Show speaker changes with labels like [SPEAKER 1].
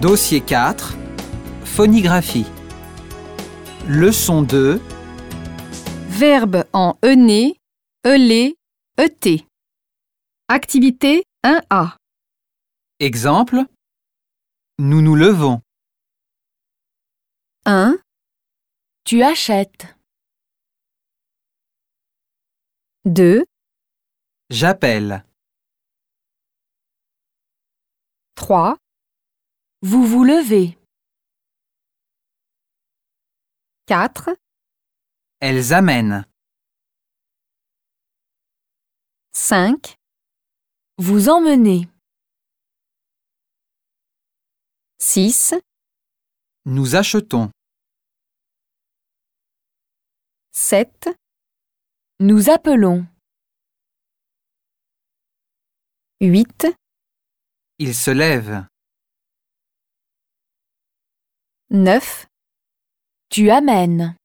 [SPEAKER 1] Dossier 4 Phonigraphie Leçon 2
[SPEAKER 2] Verbe en ené, elé, et. Activité 1A.
[SPEAKER 1] Exemple Nous nous levons.
[SPEAKER 2] 1,
[SPEAKER 3] Tu achètes.
[SPEAKER 2] 2,
[SPEAKER 1] J'appelle.
[SPEAKER 2] 3,
[SPEAKER 3] Vous vous levez.
[SPEAKER 2] 4,
[SPEAKER 1] Elles amènent.
[SPEAKER 2] 5,
[SPEAKER 3] Vous emmenez.
[SPEAKER 2] 6,
[SPEAKER 1] Nous achetons.
[SPEAKER 2] 7,
[SPEAKER 3] Nous appelons.
[SPEAKER 2] 8,
[SPEAKER 1] Ils se lèvent.
[SPEAKER 2] 9,
[SPEAKER 3] Tu amènes.